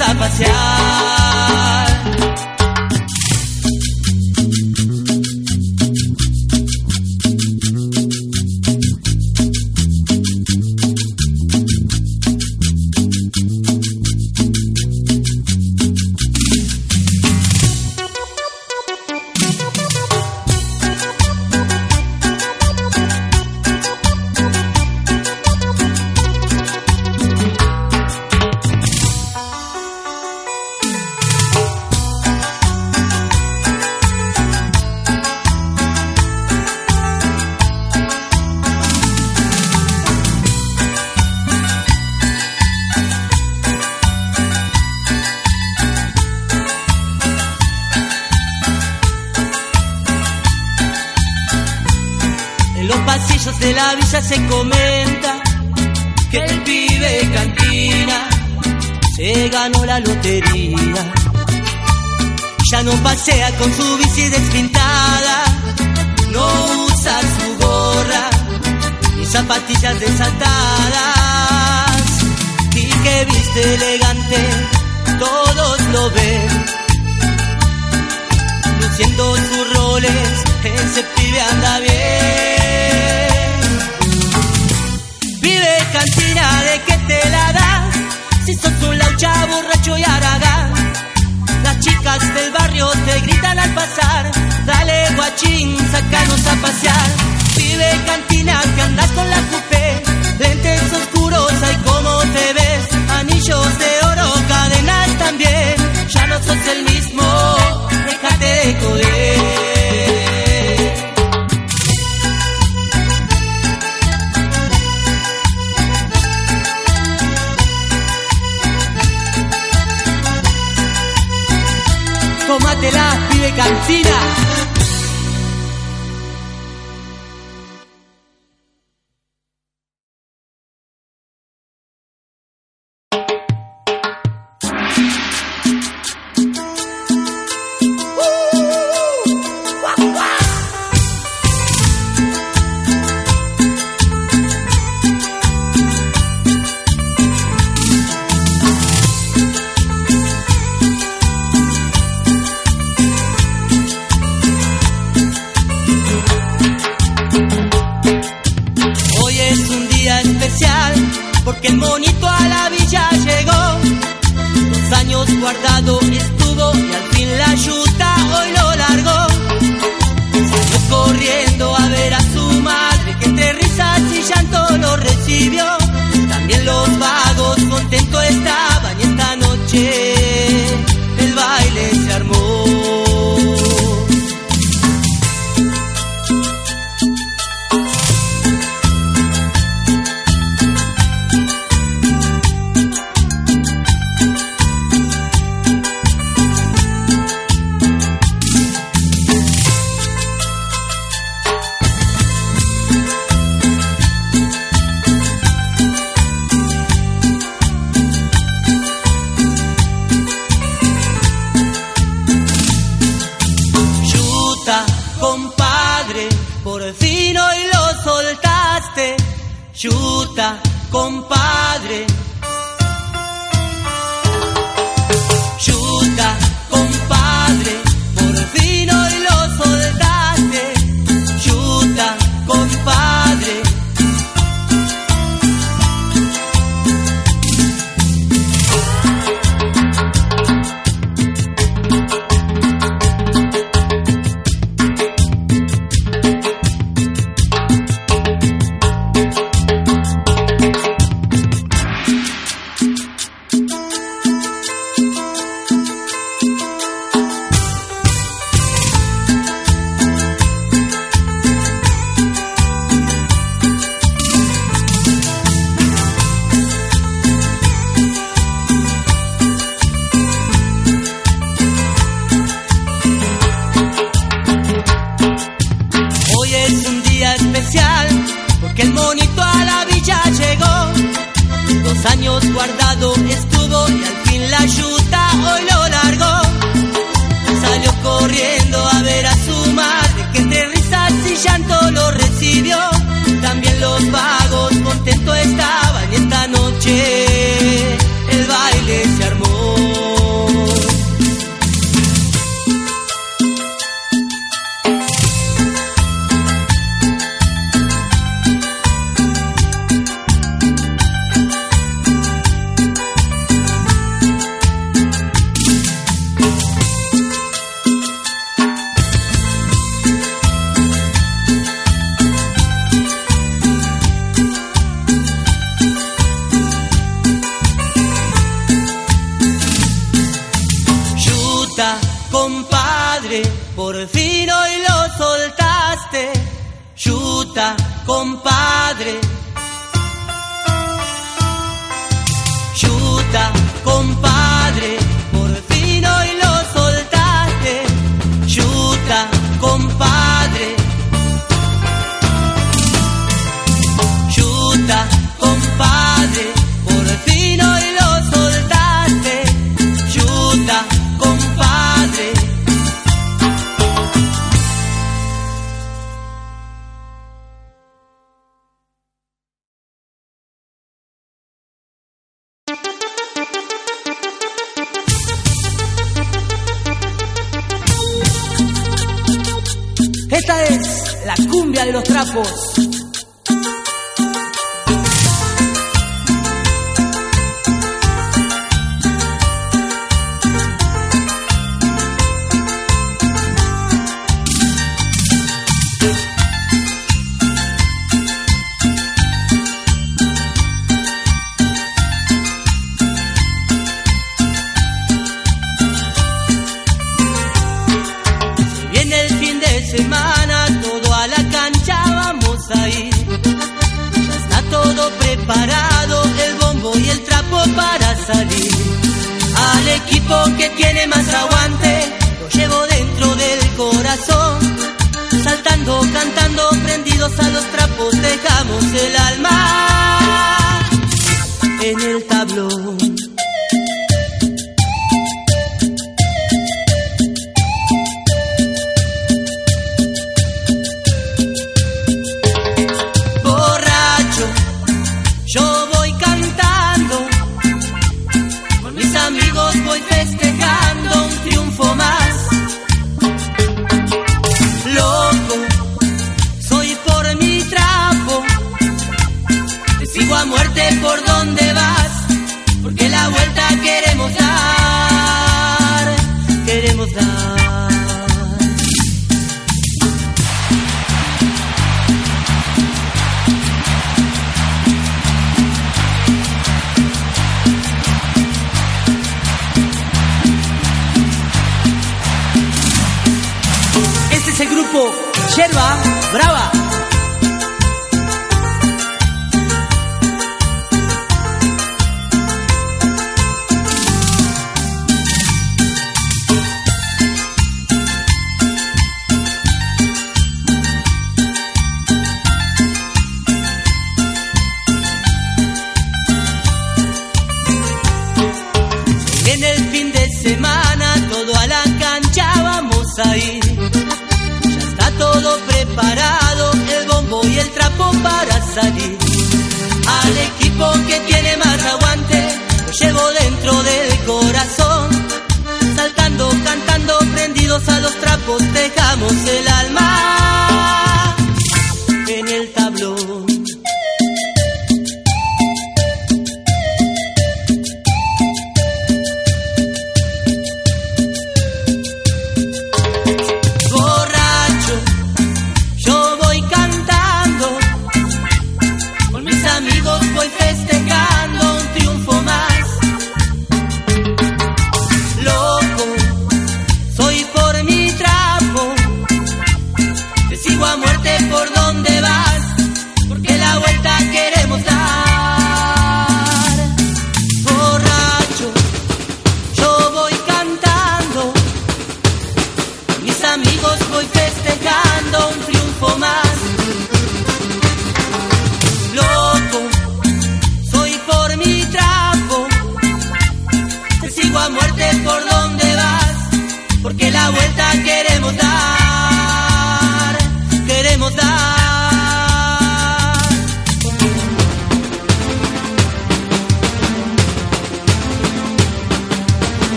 a pasear. pibe cantina de que te la das, Si sos un laucha borracho y aragán, las chicas del barrio te gritan al pasar. Dale guachín, sacanos a pasear. Pibe cantina que andas con la coupé, lentes oscuros, ay cómo te ves, anillos de oro, cadenas también. Ya no sos el mismo, déjate de joder. cantina. Cumbia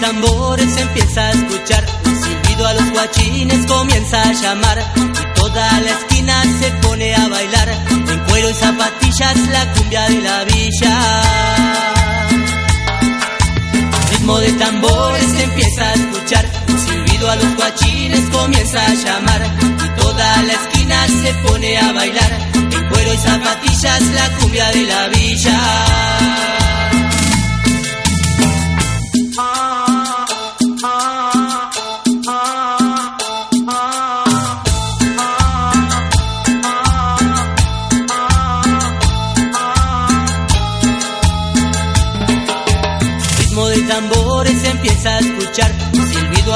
el tambor se empieza a escuchar, un silbido a los guachines comienza a llamar. Y toda la esquina se pone a bailar, en cuero y zapatillas la cumbia de la villa. De tambores empieza a escuchar, un silbido a los guachines comienza a llamar. Y toda la esquina se pone a bailar, en cuero y zapatillas la cumbia de la villa.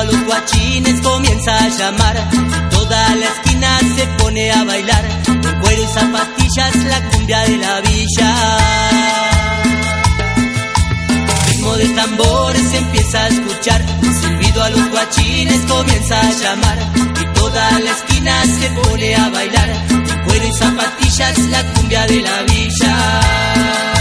Los guachines comienza a llamar, toda la esquina se pone a bailar, con cuero y zapatillas la cumbia de la villa. Ritmo de tambores empieza a escuchar, silbido a los guachines comienza a llamar, y toda la esquina se pone a bailar, con cuero y zapatillas la cumbia de la villa.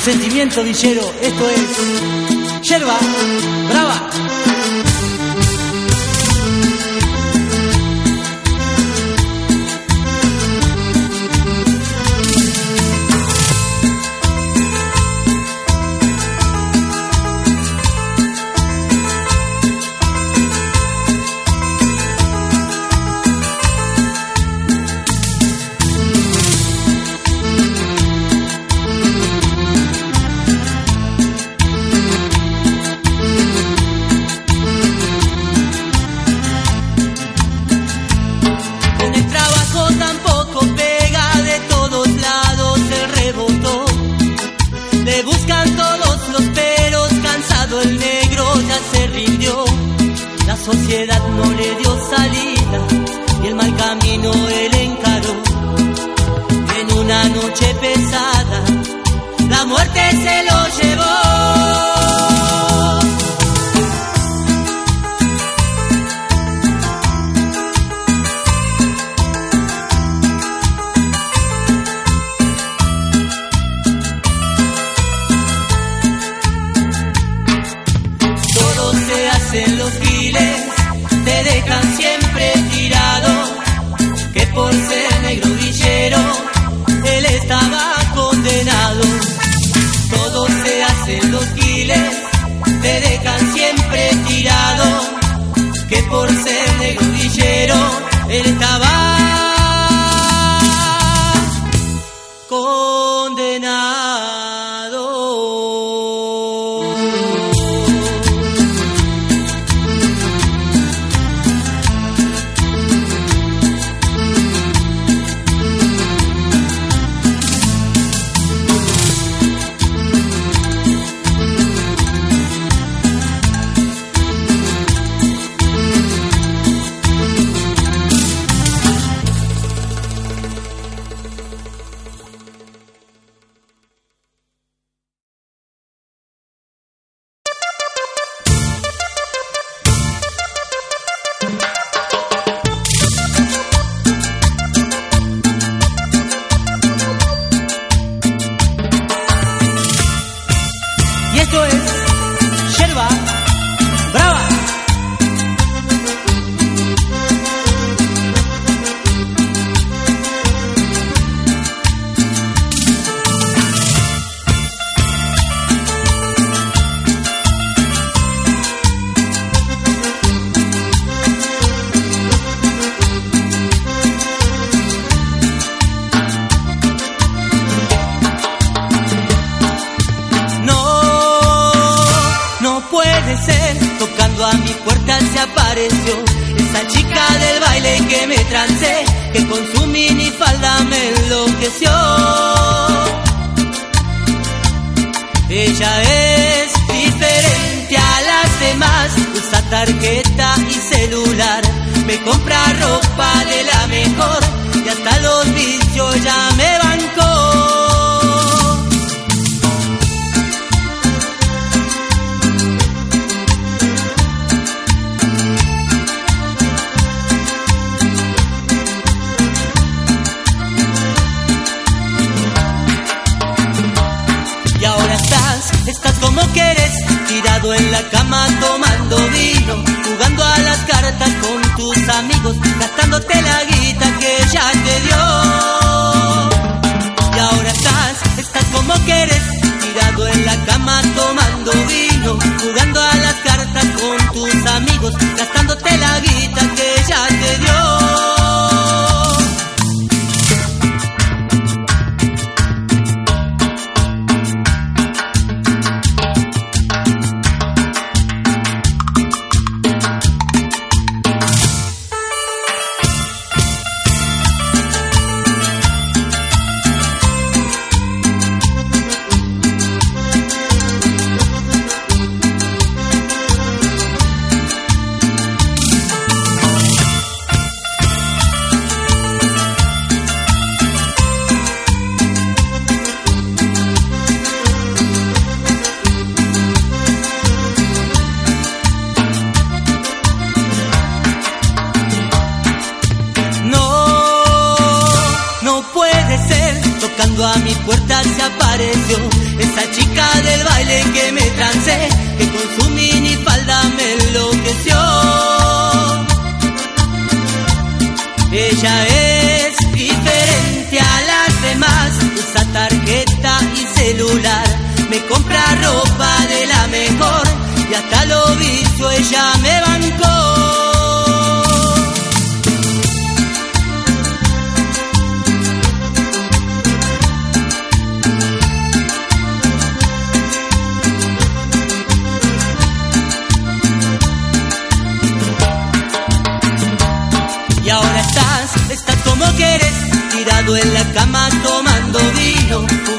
Sentimiento villero, esto es Yerba Brava. cuando dijo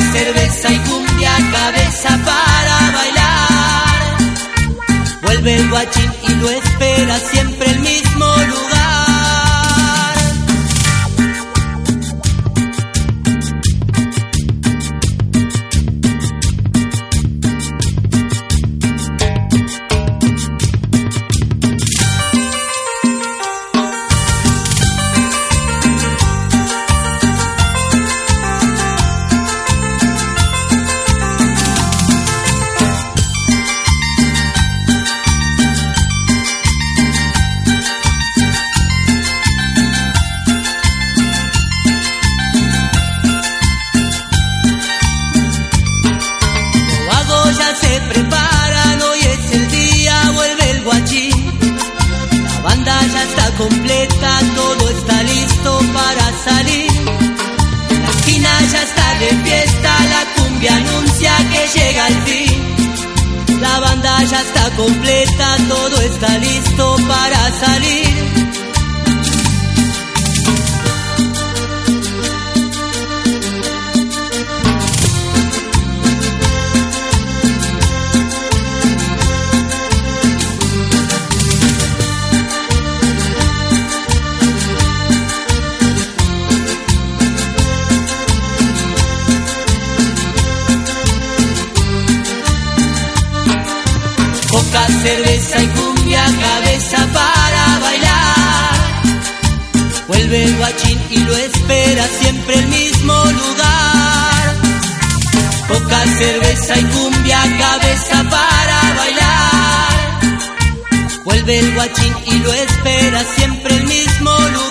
Cerveza y cumbia, cabeza para bailar. Vuelve el guachín y lo espera siempre el cerveza y cumbia, cabeza para bailar. Vuelve el guachín y lo espera siempre el mismo lugar. Poca cerveza y cumbia, cabeza para bailar. Vuelve el guachín y lo espera siempre el mismo lugar.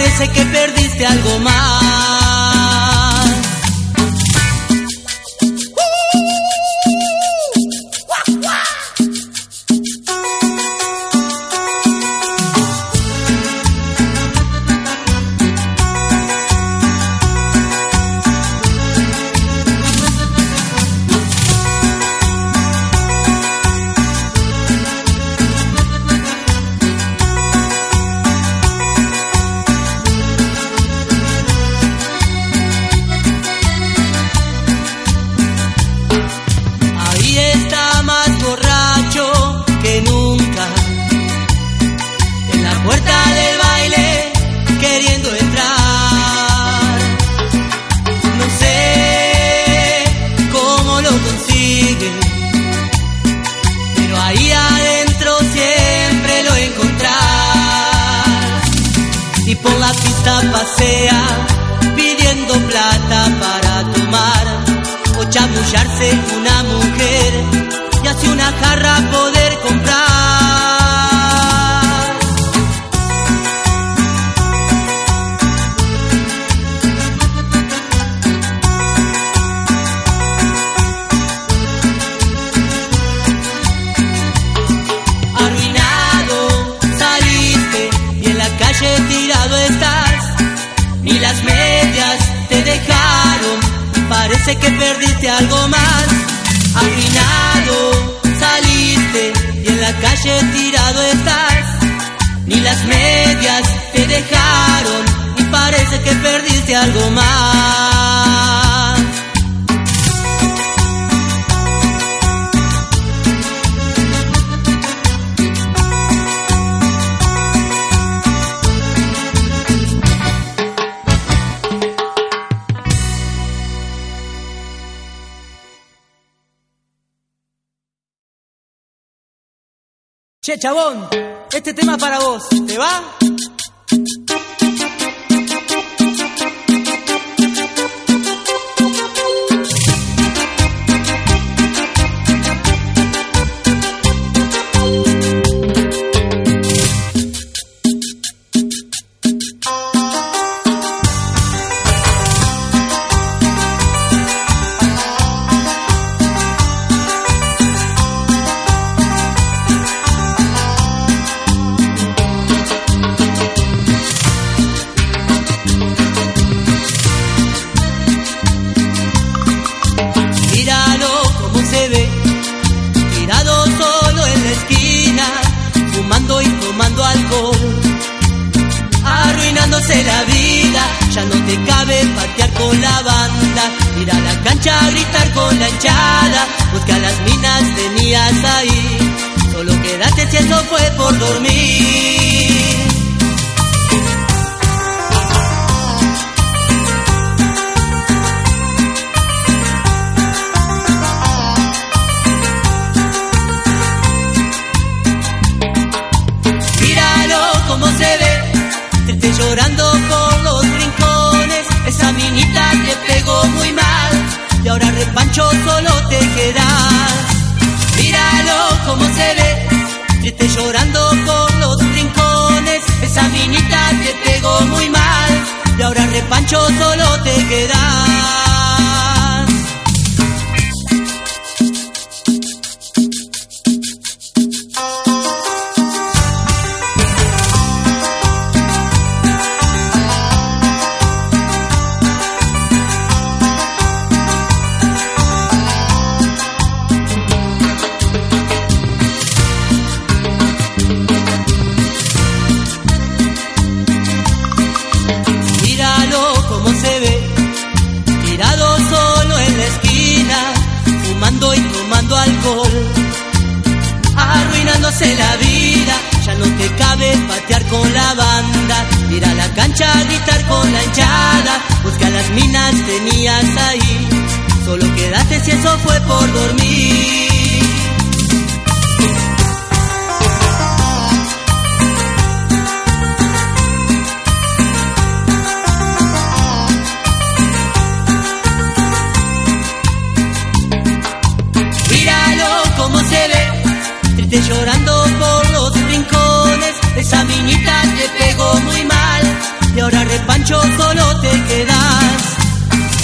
Parece que perdiste algo más. Parece que perdiste algo más. Arruinado saliste y en la calle tirado estás. Ni las medias te dejaron y parece que perdiste algo más. Che, chabón, este tema para vos, ¿te va? Como se ve, tirado solo en la esquina, fumando y tomando alcohol, arruinándose la vida, ya no te cabe patear con la banda, ir a la cancha a gritar con la hinchada, busca las minas tenías ahí, solo quedaste si fue por dormir. Ahora repancho solo te quedas. Míralo como se ve, triste llorando por los rincones. Esa minita te pegó muy mal y ahora repancho solo te quedas. Con la banda, ir a la cancha a gritar con la hinchada, busca las minas tenías ahí, solo quedaste si eso fue por dormir. Míralo como se ve, triste llorando. Esa minita te pegó muy mal y ahora repancho solo te quedas.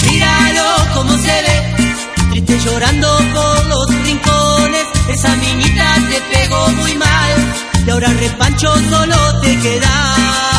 Míralo como se ve, triste llorando por los rincones. Esa minita te pegó muy mal y ahora repancho solo te quedas.